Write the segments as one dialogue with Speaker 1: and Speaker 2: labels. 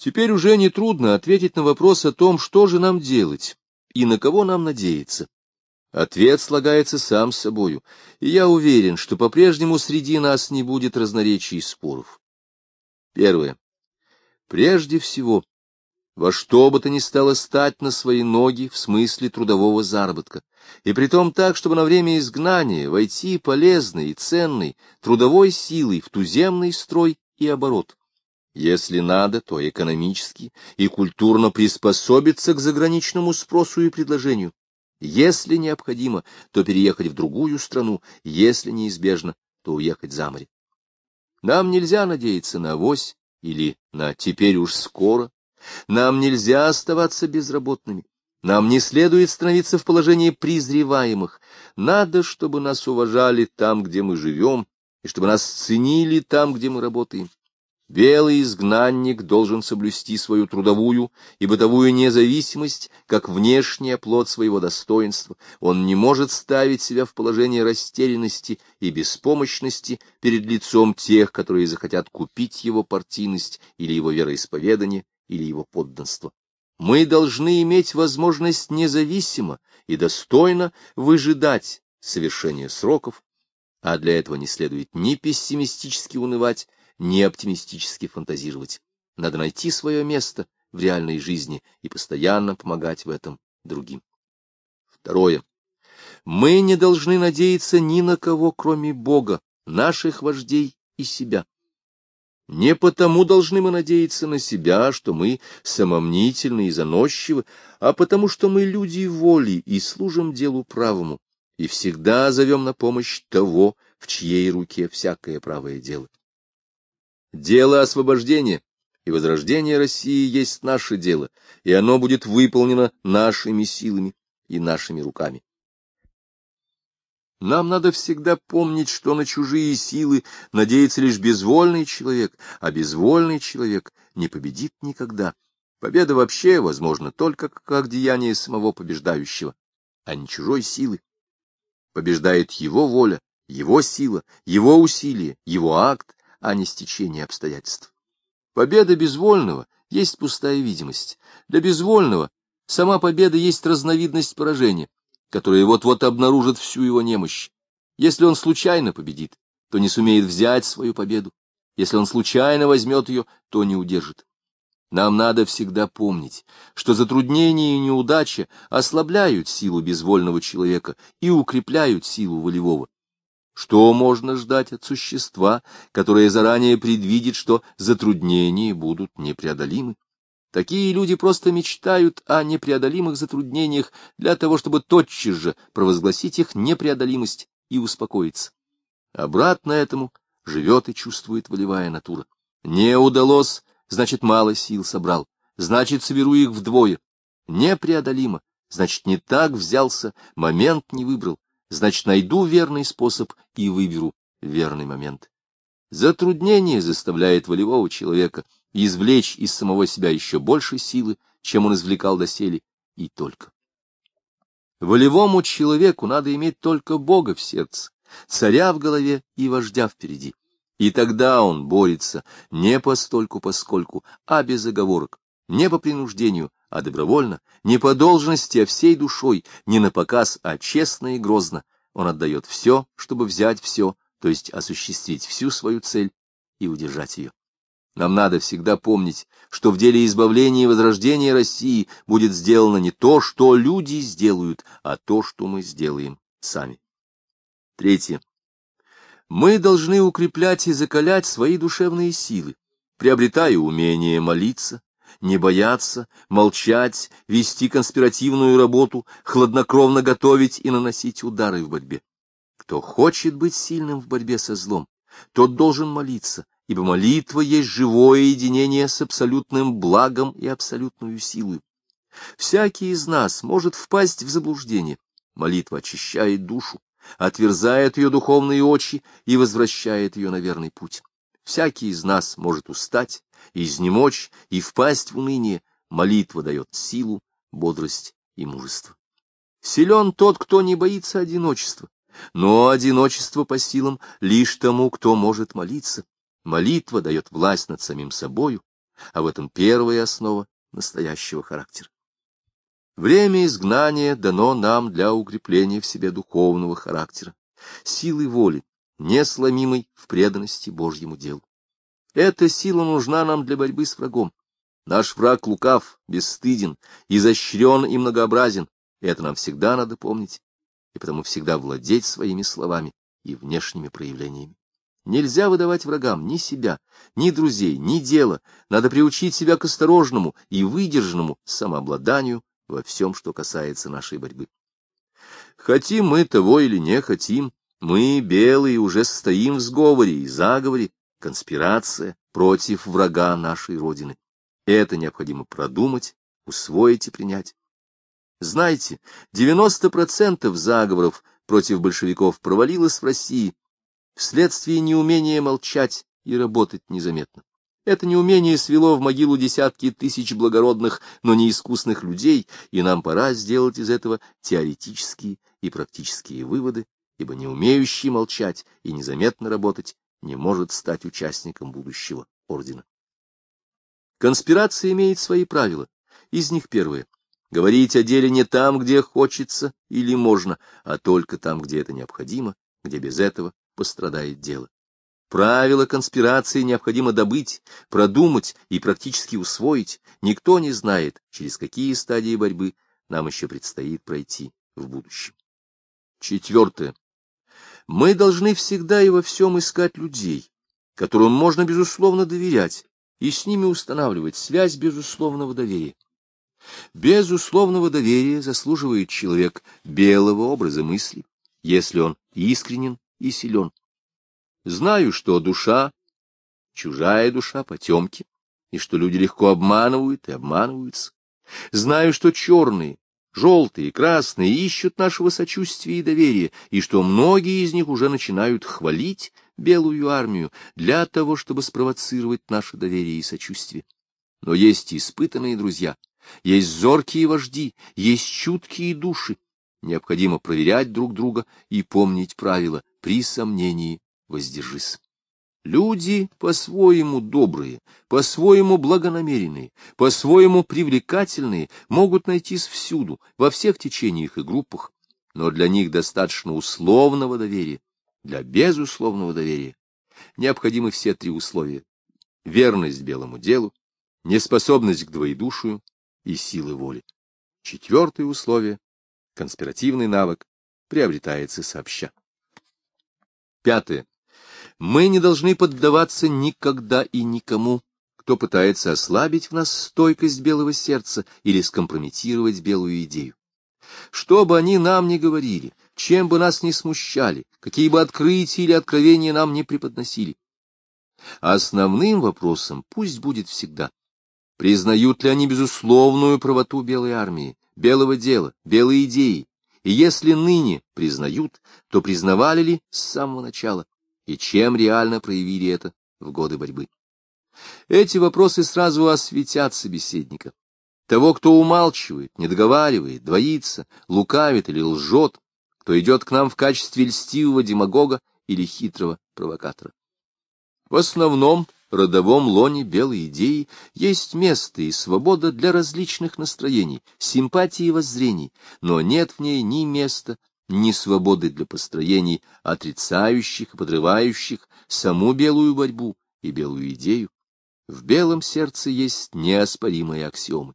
Speaker 1: Теперь уже нетрудно ответить на вопрос о том, что же нам делать и на кого нам надеяться. Ответ слагается сам собою, и я уверен, что по-прежнему среди нас не будет разноречий и споров. Первое. Прежде всего, во что бы то ни стало стать на свои ноги в смысле трудового заработка, и притом так, чтобы на время изгнания войти полезной и ценной трудовой силой в туземный строй и оборот. Если надо, то экономически и культурно приспособиться к заграничному спросу и предложению. Если необходимо, то переехать в другую страну, если неизбежно, то уехать за море. Нам нельзя надеяться на авось или на теперь уж скоро. Нам нельзя оставаться безработными. Нам не следует становиться в положении презреваемых. Надо, чтобы нас уважали там, где мы живем, и чтобы нас ценили там, где мы работаем. Белый изгнанник должен соблюсти свою трудовую и бытовую независимость, как внешний оплот своего достоинства. Он не может ставить себя в положение растерянности и беспомощности перед лицом тех, которые захотят купить его партийность или его вероисповедание, или его подданство. Мы должны иметь возможность независимо и достойно выжидать совершения сроков, а для этого не следует ни пессимистически унывать, не оптимистически фантазировать. Надо найти свое место в реальной жизни и постоянно помогать в этом другим. Второе. Мы не должны надеяться ни на кого, кроме Бога, наших вождей и себя. Не потому должны мы надеяться на себя, что мы самомнительны и заносчивы, а потому что мы люди воли и служим делу правому, и всегда зовем на помощь того, в чьей руке всякое правое дело. Дело освобождения и возрождения России есть наше дело, и оно будет выполнено нашими силами и нашими руками. Нам надо всегда помнить, что на чужие силы надеется лишь безвольный человек, а безвольный человек не победит никогда. Победа вообще возможна только как деяние самого побеждающего, а не чужой силы. Побеждает его воля, его сила, его усилие, его акт, а не стечение обстоятельств. Победа безвольного есть пустая видимость. Для безвольного сама победа есть разновидность поражения, которая вот-вот обнаружит всю его немощь. Если он случайно победит, то не сумеет взять свою победу. Если он случайно возьмет ее, то не удержит. Нам надо всегда помнить, что затруднения и неудача ослабляют силу безвольного человека и укрепляют силу волевого. Что можно ждать от существа, которое заранее предвидит, что затруднения будут непреодолимы? Такие люди просто мечтают о непреодолимых затруднениях для того, чтобы тотчас же провозгласить их непреодолимость и успокоиться. Обратно этому живет и чувствует волевая натура. Не удалось, значит, мало сил собрал, значит, соберу их вдвое. Непреодолимо, значит, не так взялся, момент не выбрал, значит, найду верный способ и выберу верный момент. Затруднение заставляет волевого человека извлечь из самого себя еще больше силы, чем он извлекал доселе, и только. Волевому человеку надо иметь только Бога в сердце, царя в голове и вождя впереди. И тогда он борется не постольку поскольку, а без оговорок, не по принуждению, а добровольно, не по должности, а всей душой, не на показ, а честно и грозно. Он отдает все, чтобы взять все, то есть осуществить всю свою цель и удержать ее. Нам надо всегда помнить, что в деле избавления и возрождения России будет сделано не то, что люди сделают, а то, что мы сделаем сами. Третье. Мы должны укреплять и закалять свои душевные силы, приобретая умение молиться, не бояться, молчать, вести конспиративную работу, хладнокровно готовить и наносить удары в борьбе. Кто хочет быть сильным в борьбе со злом, тот должен молиться, ибо молитва есть живое единение с абсолютным благом и абсолютную силой. Всякий из нас может впасть в заблуждение. Молитва очищает душу, отверзает ее духовные очи и возвращает ее на верный путь. Всякий из нас может устать, изнемочь и впасть в уныние, молитва дает силу, бодрость и мужество. Силен тот, кто не боится одиночества, но одиночество по силам лишь тому, кто может молиться. Молитва дает власть над самим собою, а в этом первая основа настоящего характера. Время изгнания дано нам для укрепления в себе духовного характера, силы воли, несломимой в преданности Божьему делу. Эта сила нужна нам для борьбы с врагом. Наш враг лукав, бесстыден, изощрен и многообразен, это нам всегда надо помнить, и потому всегда владеть своими словами и внешними проявлениями. Нельзя выдавать врагам ни себя, ни друзей, ни дела. Надо приучить себя к осторожному и выдержанному самообладанию во всем, что касается нашей борьбы. Хотим мы того или не хотим, мы, белые, уже стоим в сговоре и заговоре, конспирация против врага нашей Родины. Это необходимо продумать, усвоить и принять. Знаете, 90% заговоров против большевиков провалилось в России вследствие неумения молчать и работать незаметно. Это неумение свело в могилу десятки тысяч благородных, но неискусных людей, и нам пора сделать из этого теоретические и практические выводы, ибо не умеющий молчать и незаметно работать не может стать участником будущего ордена. Конспирация имеет свои правила. Из них первое. Говорить о деле не там, где хочется или можно, а только там, где это необходимо, где без этого пострадает дело. Правила конспирации необходимо добыть, продумать и практически усвоить. Никто не знает, через какие стадии борьбы нам еще предстоит пройти в будущем. Четвертое. Мы должны всегда и во всем искать людей, которым можно безусловно доверять, и с ними устанавливать связь безусловного доверия. Безусловного доверия заслуживает человек белого образа мысли, если он искренен и силен. Знаю, что душа, чужая душа, потемки, и что люди легко обманывают и обманываются. Знаю, что черные, желтые и красные ищут нашего сочувствия и доверия, и что многие из них уже начинают хвалить белую армию для того, чтобы спровоцировать наше доверие и сочувствие. Но есть испытанные друзья, есть зоркие вожди, есть чуткие души. Необходимо проверять друг друга и помнить правила при сомнении воздержись. Люди по-своему добрые, по-своему благонамеренные, по-своему привлекательные могут найтись всюду, во всех течениях и группах, но для них достаточно условного доверия. Для безусловного доверия необходимы все три условия — верность белому делу, неспособность к двоедушию и силы воли. Четвертое условие — конспиративный навык — приобретается сообща. Пятое. Мы не должны поддаваться никогда и никому, кто пытается ослабить в нас стойкость белого сердца или скомпрометировать белую идею. Что бы они нам ни говорили, чем бы нас ни смущали, какие бы открытия или откровения нам не преподносили. Основным вопросом пусть будет всегда, признают ли они безусловную правоту белой армии, белого дела, белой идеи, и если ныне признают, то признавали ли с самого начала, и чем реально проявили это в годы борьбы. Эти вопросы сразу осветят собеседника. Того, кто умалчивает, не договаривает, двоится, лукавит или лжет, кто идет к нам в качестве льстивого демагога или хитрого провокатора. В основном родовом лоне белой идеи есть место и свобода для различных настроений, симпатий и воззрений, но нет в ней ни места, ни свободы для построений, отрицающих и подрывающих саму белую борьбу и белую идею. В белом сердце есть неоспоримые аксиомы.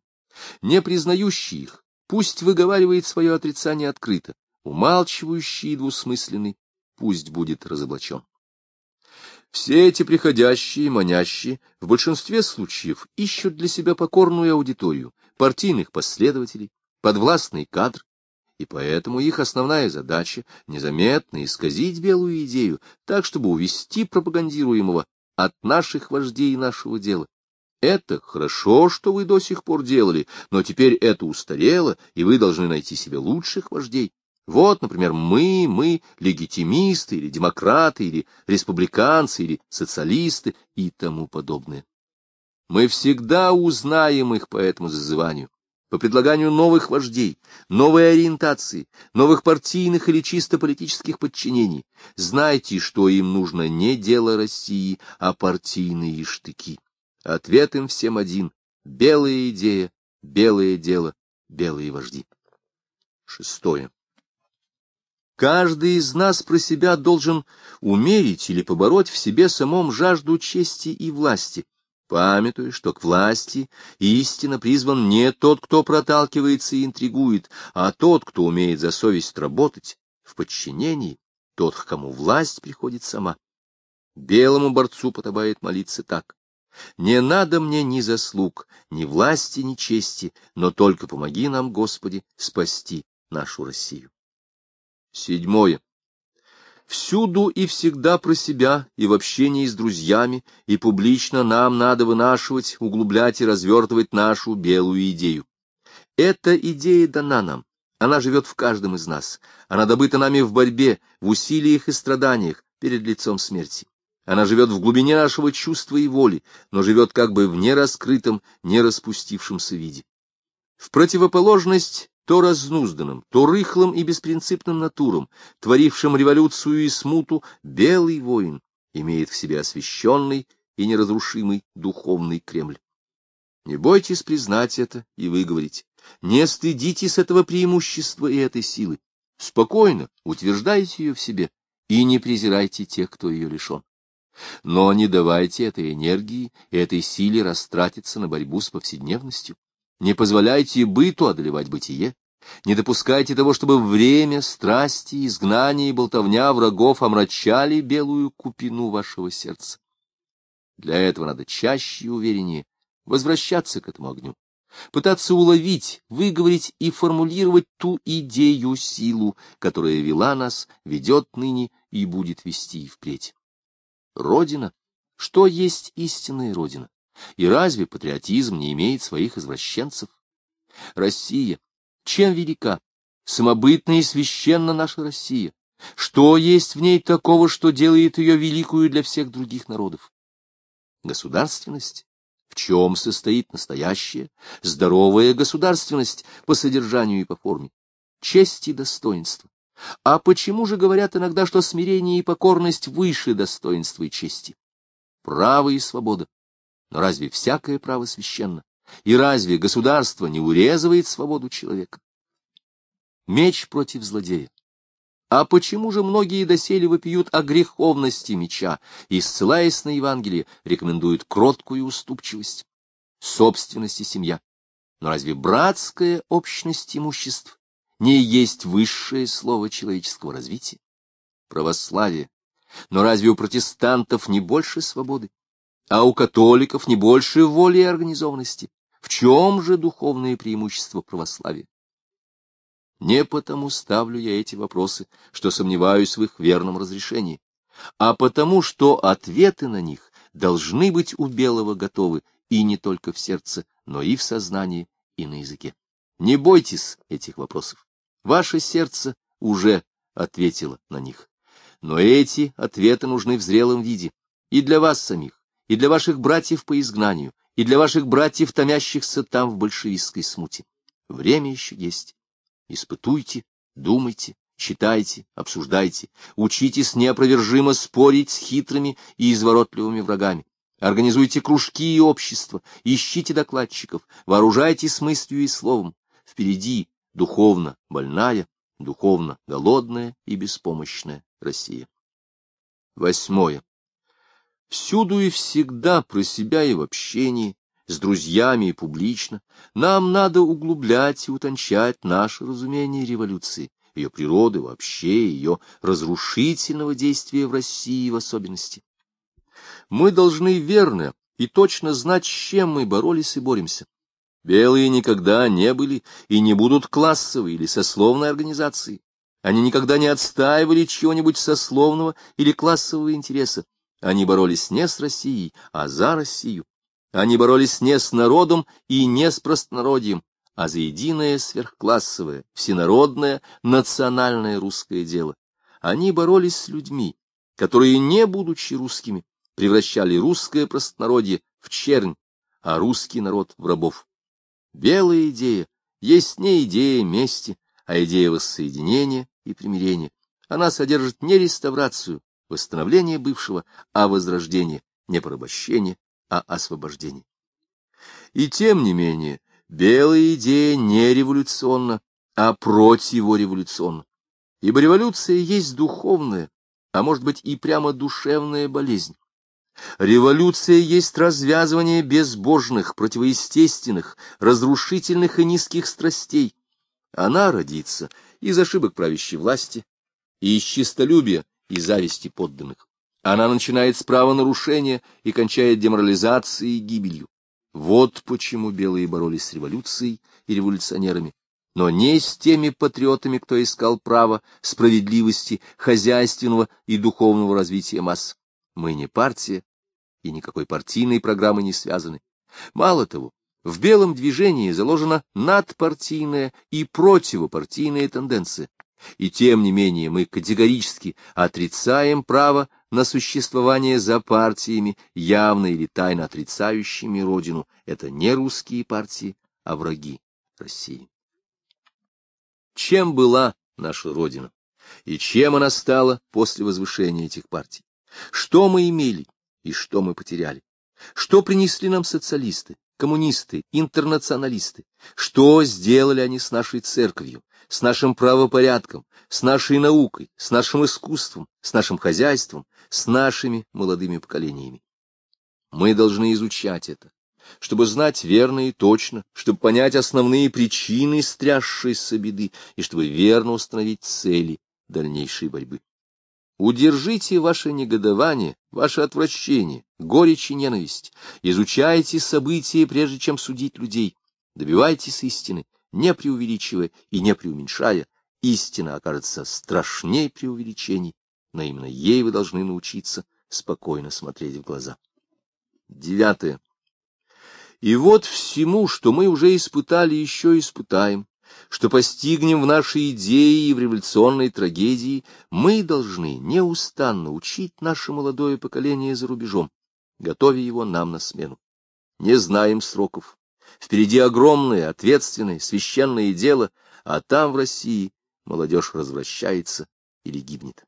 Speaker 1: Не признающий их, пусть выговаривает свое отрицание открыто, умалчивающий и двусмысленный, пусть будет разоблачен. Все эти приходящие, манящие, в большинстве случаев ищут для себя покорную аудиторию, партийных последователей, подвластный кадр, и поэтому их основная задача — незаметно исказить белую идею, так, чтобы увести пропагандируемого от наших вождей и нашего дела. Это хорошо, что вы до сих пор делали, но теперь это устарело, и вы должны найти себе лучших вождей. Вот, например, мы, мы легитимисты или демократы, или республиканцы, или социалисты и тому подобное. Мы всегда узнаем их по этому зазыванию по предлаганию новых вождей, новой ориентации, новых партийных или чисто политических подчинений. Знайте, что им нужно не дело России, а партийные штыки. Ответ им всем один — белая идея, белое дело, белые вожди. Шестое. Каждый из нас про себя должен умерить или побороть в себе самом жажду чести и власти, памятуя, что к власти истинно призван не тот, кто проталкивается и интригует, а тот, кто умеет за совесть работать, в подчинении, тот, к кому власть приходит сама. Белому борцу подобает молиться так. «Не надо мне ни заслуг, ни власти, ни чести, но только помоги нам, Господи, спасти нашу Россию». Седьмое. Всюду и всегда про себя, и в общении с друзьями, и публично нам надо вынашивать, углублять и развертывать нашу белую идею. Эта идея дана нам, она живет в каждом из нас, она добыта нами в борьбе, в усилиях и страданиях перед лицом смерти. Она живет в глубине нашего чувства и воли, но живет как бы в нераскрытом, нераспустившемся виде. В противоположность то разнузданным, то рыхлым и беспринципным натурам, творившим революцию и смуту, белый воин имеет в себе освященный и неразрушимый духовный Кремль. Не бойтесь признать это и выговорить. Не стыдитесь этого преимущества и этой силы. Спокойно утверждайте ее в себе и не презирайте тех, кто ее лишен. Но не давайте этой энергии и этой силе растратиться на борьбу с повседневностью. Не позволяйте быту одолевать бытие. Не допускайте того, чтобы время, страсти, изгнание и болтовня врагов омрачали белую купину вашего сердца. Для этого надо чаще и увереннее возвращаться к этому огню, пытаться уловить, выговорить и формулировать ту идею, силу, которая вела нас, ведет ныне и будет вести и впредь. Родина. Что есть истинная Родина? И разве патриотизм не имеет своих извращенцев? Россия. Чем велика, самобытна и священна наша Россия? Что есть в ней такого, что делает ее великую для всех других народов? Государственность. В чем состоит настоящая, здоровая государственность по содержанию и по форме? Честь и достоинство. А почему же говорят иногда, что смирение и покорность выше достоинства и чести? Право и свобода. Но разве всякое право священно? И разве государство не урезывает свободу человека? Меч против злодея. А почему же многие доселе вопиют о греховности меча и, ссылаясь на Евангелие, рекомендуют кроткую уступчивость? Собственность и семья. Но разве братская общность имуществ не есть высшее слово человеческого развития? Православие. Но разве у протестантов не больше свободы? А у католиков не больше воли и организованности? В чем же духовное преимущество православия? Не потому ставлю я эти вопросы, что сомневаюсь в их верном разрешении, а потому, что ответы на них должны быть у белого готовы и не только в сердце, но и в сознании, и на языке. Не бойтесь этих вопросов. Ваше сердце уже ответило на них. Но эти ответы нужны в зрелом виде и для вас самих, и для ваших братьев по изгнанию, и для ваших братьев, томящихся там в большевистской смуте. Время еще есть. Испытуйте, думайте, читайте, обсуждайте, учитесь неопровержимо спорить с хитрыми и изворотливыми врагами. Организуйте кружки и общества, ищите докладчиков, вооружайтесь мыслью и словом. Впереди духовно больная, духовно голодная и беспомощная Россия. Восьмое. Всюду и всегда про себя и в общении, с друзьями и публично, нам надо углублять и утончать наше разумение революции, ее природы вообще, ее разрушительного действия в России в особенности. Мы должны верно и точно знать, с чем мы боролись и боремся. Белые никогда не были и не будут классовой или сословной организацией. Они никогда не отстаивали чего-нибудь сословного или классового интереса. Они боролись не с Россией, а за Россию. Они боролись не с народом и не с простонародьем, а за единое сверхклассовое, всенародное, национальное русское дело. Они боролись с людьми, которые, не будучи русскими, превращали русское простонародье в чернь, а русский народ в рабов. Белая идея есть не идея мести, а идея воссоединения и примирения. Она содержит не реставрацию, восстановление бывшего, а возрождение, не порабощение, а освобождение. И тем не менее, белая идея не революционна, а противореволюционна. Ибо революция есть духовная, а может быть и прямо душевная болезнь. Революция есть развязывание безбожных, противоестественных, разрушительных и низких страстей. Она родится из ошибок правящей власти, и из чистолюбия, и зависти подданных. Она начинает с правонарушения и кончает деморализацией и гибелью. Вот почему белые боролись с революцией и революционерами, но не с теми патриотами, кто искал права, справедливости, хозяйственного и духовного развития масс. Мы не партия, и никакой партийной программы не связаны. Мало того, в белом движении заложена надпартийная и противопартийная тенденция. И тем не менее мы категорически отрицаем право на существование за партиями, явно или тайно отрицающими родину. Это не русские партии, а враги России. Чем была наша родина? И чем она стала после возвышения этих партий? Что мы имели и что мы потеряли? Что принесли нам социалисты, коммунисты, интернационалисты? Что сделали они с нашей церковью, с нашим правопорядком, с нашей наукой, с нашим искусством, с нашим хозяйством, с нашими молодыми поколениями. Мы должны изучать это, чтобы знать верно и точно, чтобы понять основные причины стрясшейся беды и чтобы верно установить цели дальнейшей борьбы. Удержите ваше негодование, ваше отвращение, горечь и ненависть. Изучайте события, прежде чем судить людей. Добивайтесь истины, не преувеличивая и не преуменьшая, истина окажется страшней преувеличений, но именно ей вы должны научиться спокойно смотреть в глаза. Девятое. И вот всему, что мы уже испытали, еще испытаем, что постигнем в нашей идее и в революционной трагедии, мы должны неустанно учить наше молодое поколение за рубежом, готовя его нам на смену. Не знаем сроков, Впереди огромное, ответственное, священное дело, а там, в России, молодежь развращается или гибнет.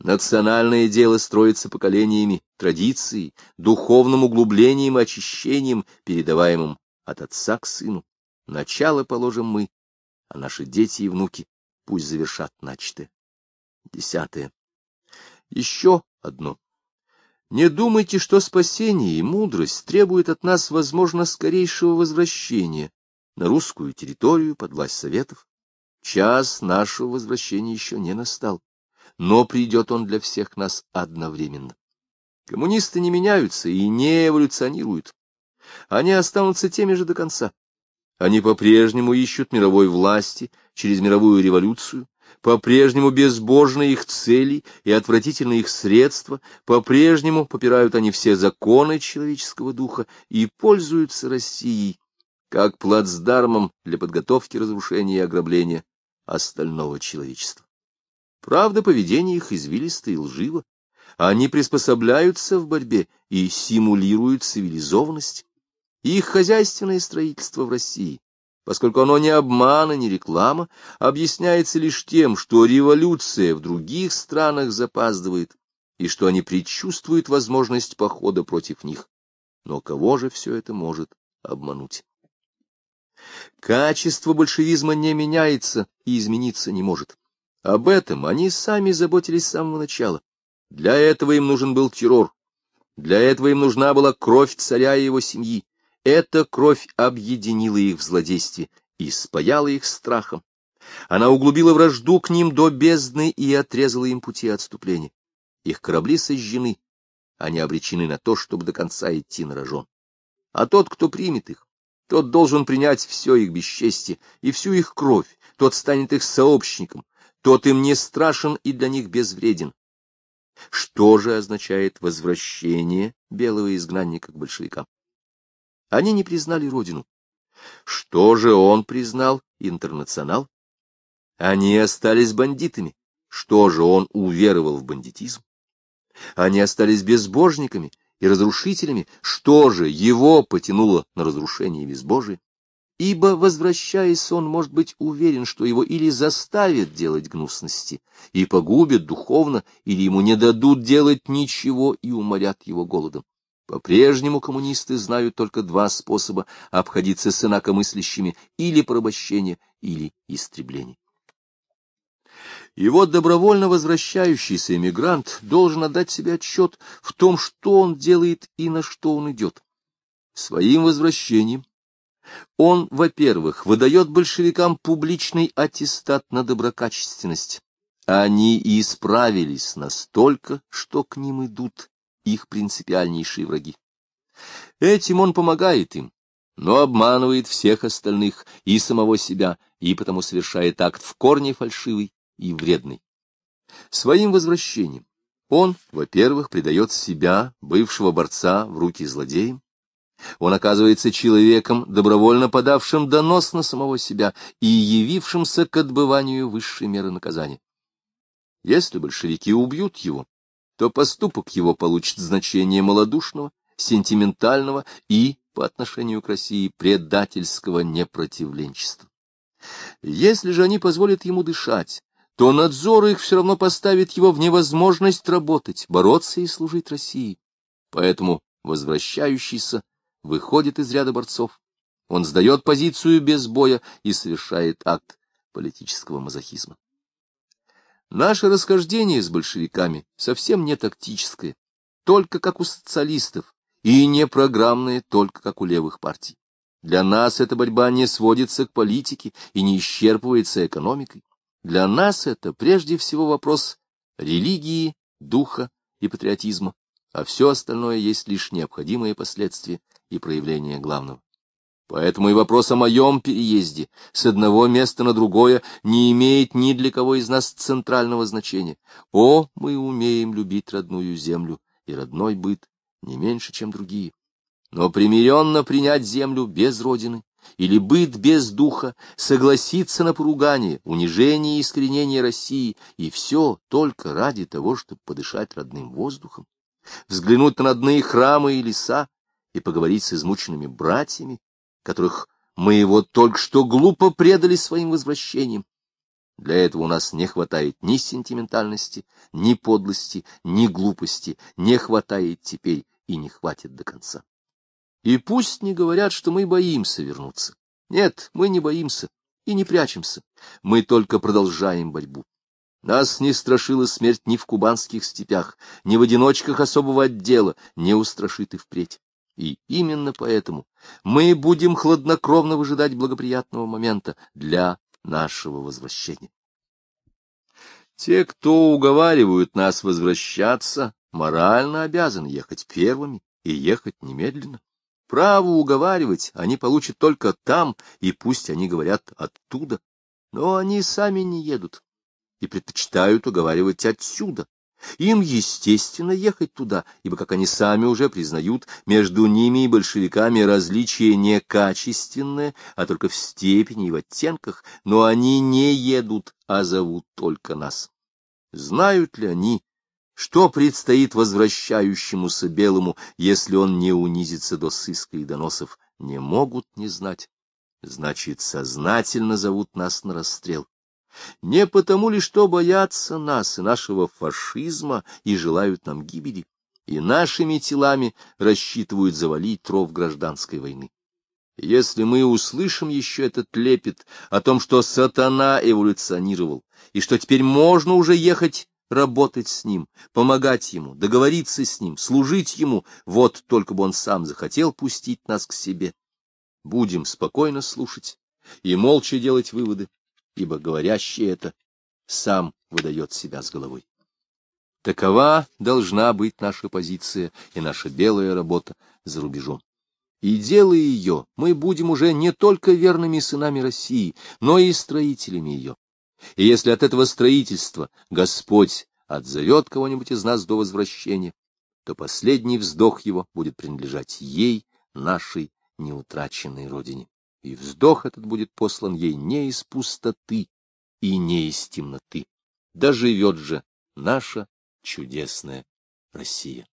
Speaker 1: Национальное дело строится поколениями, традицией, духовным углублением и очищением, передаваемым от отца к сыну. Начало положим мы, а наши дети и внуки пусть завершат начатое. Десятое. Еще одно. Не думайте, что спасение и мудрость требуют от нас, возможно, скорейшего возвращения на русскую территорию под власть Советов. Час нашего возвращения еще не настал, но придет он для всех нас одновременно. Коммунисты не меняются и не эволюционируют. Они останутся теми же до конца. Они по-прежнему ищут мировой власти через мировую революцию, по-прежнему безбожны их цели и отвратительны их средства, по-прежнему попирают они все законы человеческого духа и пользуются Россией как плацдармом для подготовки разрушения и ограбления остального человечества. Правда, поведение их извилисто и лживо. Они приспособляются в борьбе и симулируют цивилизованность. Их хозяйственное строительство в России поскольку оно не обман и не реклама, объясняется лишь тем, что революция в других странах запаздывает, и что они предчувствуют возможность похода против них. Но кого же все это может обмануть? Качество большевизма не меняется и измениться не может. Об этом они сами заботились с самого начала. Для этого им нужен был террор. Для этого им нужна была кровь царя и его семьи. Эта кровь объединила их в злодействе и спаяла их страхом. Она углубила вражду к ним до бездны и отрезала им пути отступления. Их корабли сожжены, они обречены на то, чтобы до конца идти на рожон. А тот, кто примет их, тот должен принять все их бесчестие и всю их кровь, тот станет их сообщником, тот им не страшен и для них безвреден. Что же означает возвращение белого изгнанника к большевикам? Они не признали родину. Что же он признал, интернационал? Они остались бандитами. Что же он уверовал в бандитизм? Они остались безбожниками и разрушителями. Что же его потянуло на разрушение безбожия? Ибо, возвращаясь, он может быть уверен, что его или заставят делать гнусности и погубят духовно, или ему не дадут делать ничего и уморят его голодом. По-прежнему коммунисты знают только два способа обходиться с инакомыслящими — или порабощение, или истребление. И вот добровольно возвращающийся эмигрант должен отдать себе отчет в том, что он делает и на что он идет. Своим возвращением он, во-первых, выдает большевикам публичный аттестат на доброкачественность. Они и исправились настолько, что к ним идут их принципиальнейшие враги. Этим он помогает им, но обманывает всех остальных и самого себя, и потому совершает акт в корне фальшивый и вредный. Своим возвращением он, во-первых, предает себя, бывшего борца, в руки злодеям. Он оказывается человеком, добровольно подавшим донос на самого себя и явившимся к отбыванию высшей меры наказания. Если большевики убьют его, то поступок его получит значение малодушного, сентиментального и, по отношению к России, предательского непротивленчества. Если же они позволят ему дышать, то надзор их все равно поставит его в невозможность работать, бороться и служить России. Поэтому возвращающийся выходит из ряда борцов. Он сдает позицию без боя и совершает акт политического мазохизма. Наше расхождение с большевиками совсем не тактическое, только как у социалистов, и не программное, только как у левых партий. Для нас эта борьба не сводится к политике и не исчерпывается экономикой. Для нас это прежде всего вопрос религии, духа и патриотизма, а все остальное есть лишь необходимые последствия и проявления главного. Поэтому и вопрос о моем переезде с одного места на другое не имеет ни для кого из нас центрального значения. О, мы умеем любить родную землю и родной быт не меньше, чем другие. Но примиренно принять землю без родины или быт без духа, согласиться на поругание, унижение и искоренение России, и все только ради того, чтобы подышать родным воздухом, взглянуть на родные храмы и леса и поговорить с измученными братьями, которых мы его только что глупо предали своим возвращением. Для этого у нас не хватает ни сентиментальности, ни подлости, ни глупости, не хватает теперь и не хватит до конца. И пусть не говорят, что мы боимся вернуться. Нет, мы не боимся и не прячемся. Мы только продолжаем борьбу. Нас не страшила смерть ни в кубанских степях, ни в одиночках особого отдела, не устрашит и впредь. И именно поэтому мы будем хладнокровно выжидать благоприятного момента для нашего возвращения. Те, кто уговаривают нас возвращаться, морально обязаны ехать первыми и ехать немедленно. Право уговаривать они получат только там, и пусть они говорят оттуда. Но они сами не едут и предпочитают уговаривать отсюда. Им, естественно, ехать туда, ибо, как они сами уже признают, между ними и большевиками различие не качественное, а только в степени и в оттенках, но они не едут, а зовут только нас. Знают ли они, что предстоит возвращающемуся белому, если он не унизится до сыска и доносов? Не могут не знать. Значит, сознательно зовут нас на расстрел. Не потому ли, что боятся нас и нашего фашизма и желают нам гибели, и нашими телами рассчитывают завалить тров гражданской войны. Если мы услышим еще этот лепет о том, что сатана эволюционировал, и что теперь можно уже ехать работать с ним, помогать ему, договориться с ним, служить ему, вот только бы он сам захотел пустить нас к себе. Будем спокойно слушать и молча делать выводы, ибо говорящий это сам выдает себя с головой. Такова должна быть наша позиция и наша белая работа за рубежом. И делая ее, мы будем уже не только верными сынами России, но и строителями ее. И если от этого строительства Господь отзовет кого-нибудь из нас до возвращения, то последний вздох его будет принадлежать ей, нашей неутраченной родине. И вздох этот будет послан ей не из пустоты и не из темноты. Да живет же наша чудесная Россия.